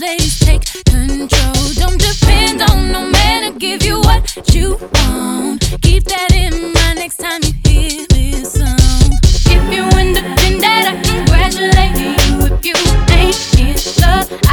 slaves take control. Don't depend on no man to give you what you want. Keep that in mind next time you hear this song. If you're independent, I congratulate you. If you ain't in love,